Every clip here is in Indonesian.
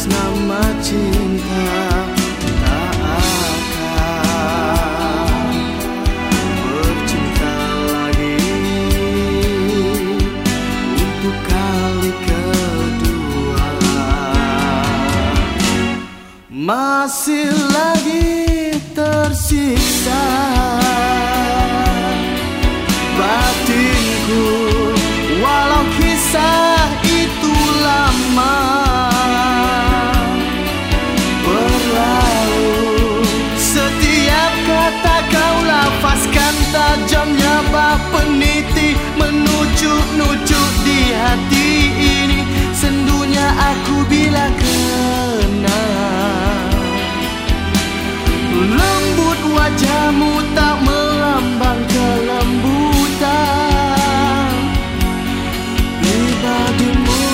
atas nama cinta tak akan bercinta lagi. Untuk kali kedua. Masih lagi tersiksa menujuk-nujuk di hati ini sendunya aku bila kenal. Lembut wajahmu tak melambang kelembutan pribadimu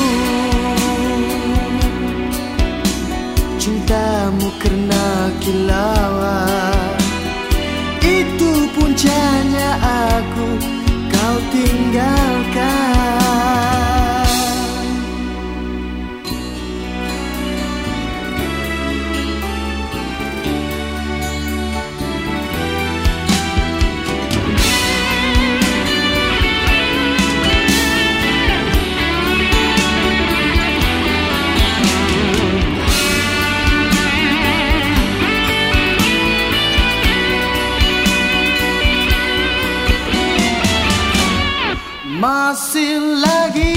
cintamu kerana kilauan. Itu puncanya aku kau tinggalkan masih lagi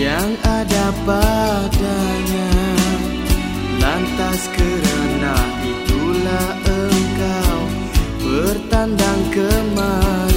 yang ada padanya Lantas kerana itulah engkau. Bertandang ke mana